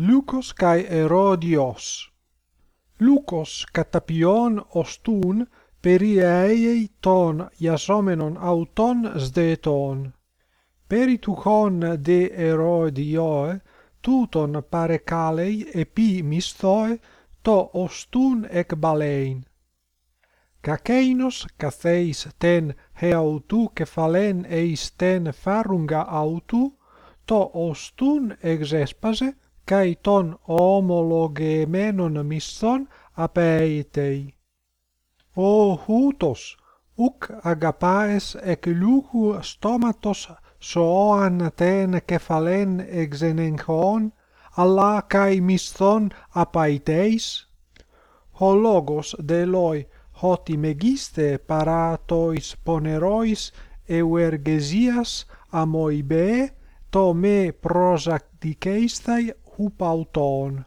Lucos kai Herodios. Lucos katapion ostun periei ton iasomenon auton sdeton. Perituchon de Herodioe tuton pare calei epi mistoe to ostun ec balein. Caceinos catheis ten heautu kefalen eis ten farunga autu, to ostun exespase, kai ton homologemenon misson apeitei. O houtos, uc agapaes ec lucu stomatos soan ten cephalen exenenchon, alla kai misson apaiteis? Ho logos de loi hoti megiste paratois ponerois euergesias amoibe to me prosacticeistai Hupaŭton